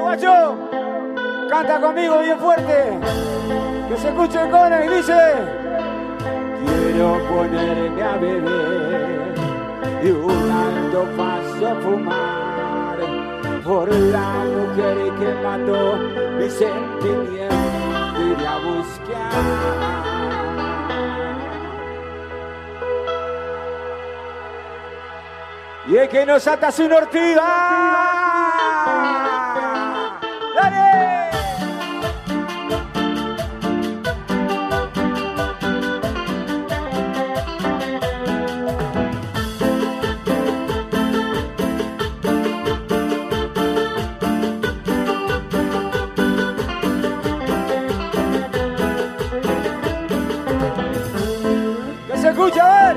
Guacho. Canta conmigo bien fuerte. Que se escuche el y dice: Quiero ponerme a beber y un alto paso fumar por la mujer que mató mi sentimiento iré a buscar. Y es que nos ata su ortiga. Escucha, ver.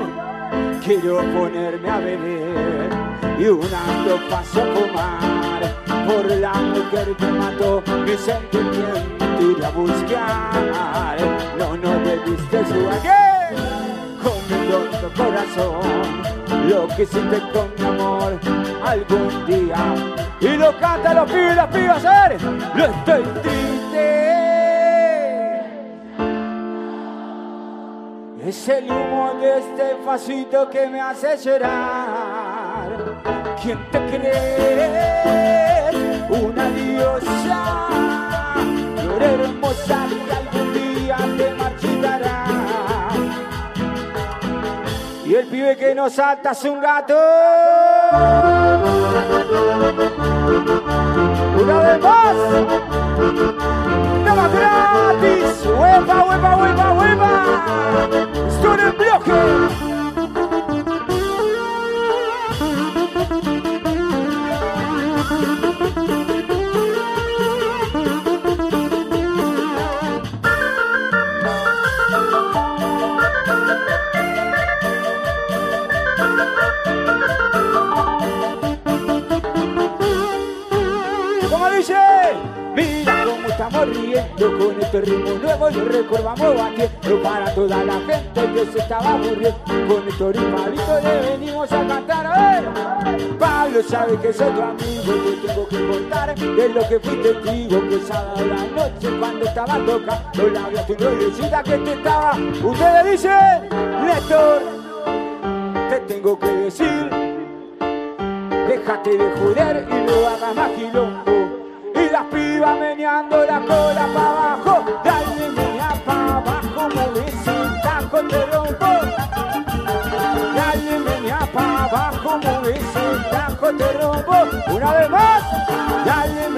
Quiero ponerme a beber y un alto paso a fumar por la mujer que mató mi sentimiento y a buscar. No, no debiste aquel con mi tonto corazón. Lo que hiciste con mi amor algún día y lo canta los pibes y las pibas. Lo estoy Es el humo de este pasito que me hace llorar. ¿Quién te cree? Una diosa, flor hermosa que algún día te marchitará. Y el pibe que nos salta es un gato. Una vez más. ¿Cómo dice? Mira cómo estamos riendo con este ritmo nuevo y recordamos batiendo para toda la gente que se estaba aburriendo. Con estos ritmaditos le venimos a cantar. A ver, Pablo sabe que soy tu amigo, te tengo que contar de lo que fui testigo que sábado la noche cuando estaba tocando la vi a tu noviecita que te estaba. Ustedes dicen, Néstor, te tengo que decir. Déjate de joder y no hagas más quilombo. Y las pibas meneando la cola para abajo. Dale menea para abajo, mueve ese taco, te rompo. Dale menea para abajo, mueve ese taco, te rompo. Una vez más. Dale